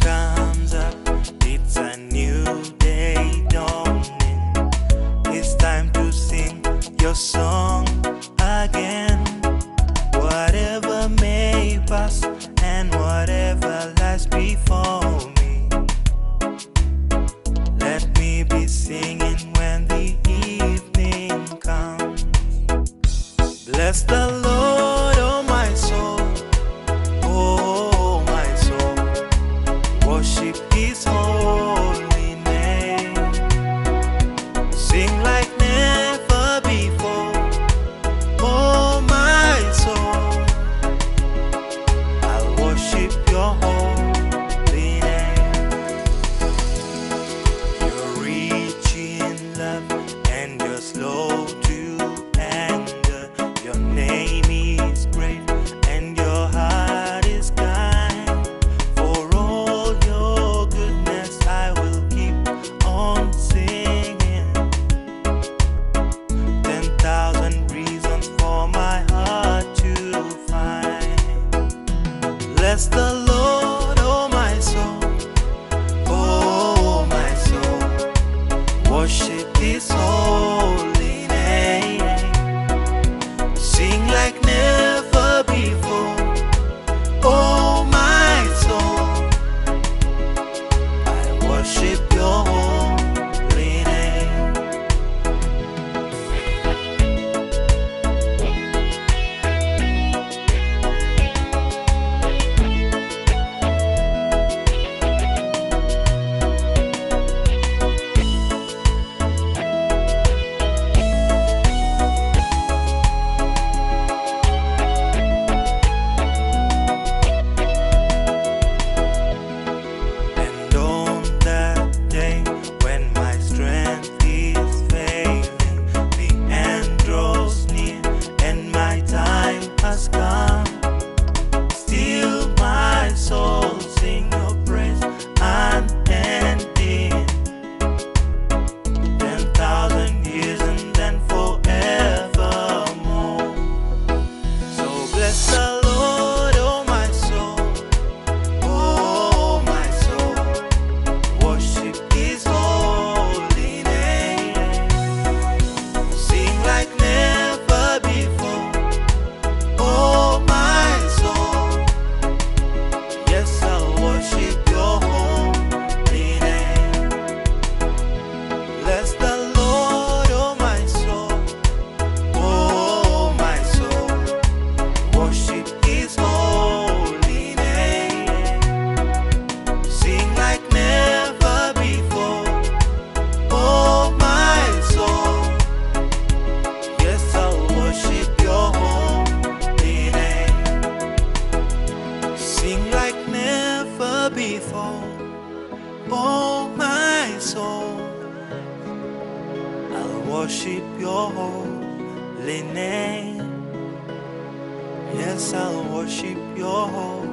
comes up, it's a new day dawning. It's time to sing your song. Sing before. Oh, my soul, I'll worship your holy name. Yes, I'll worship your holy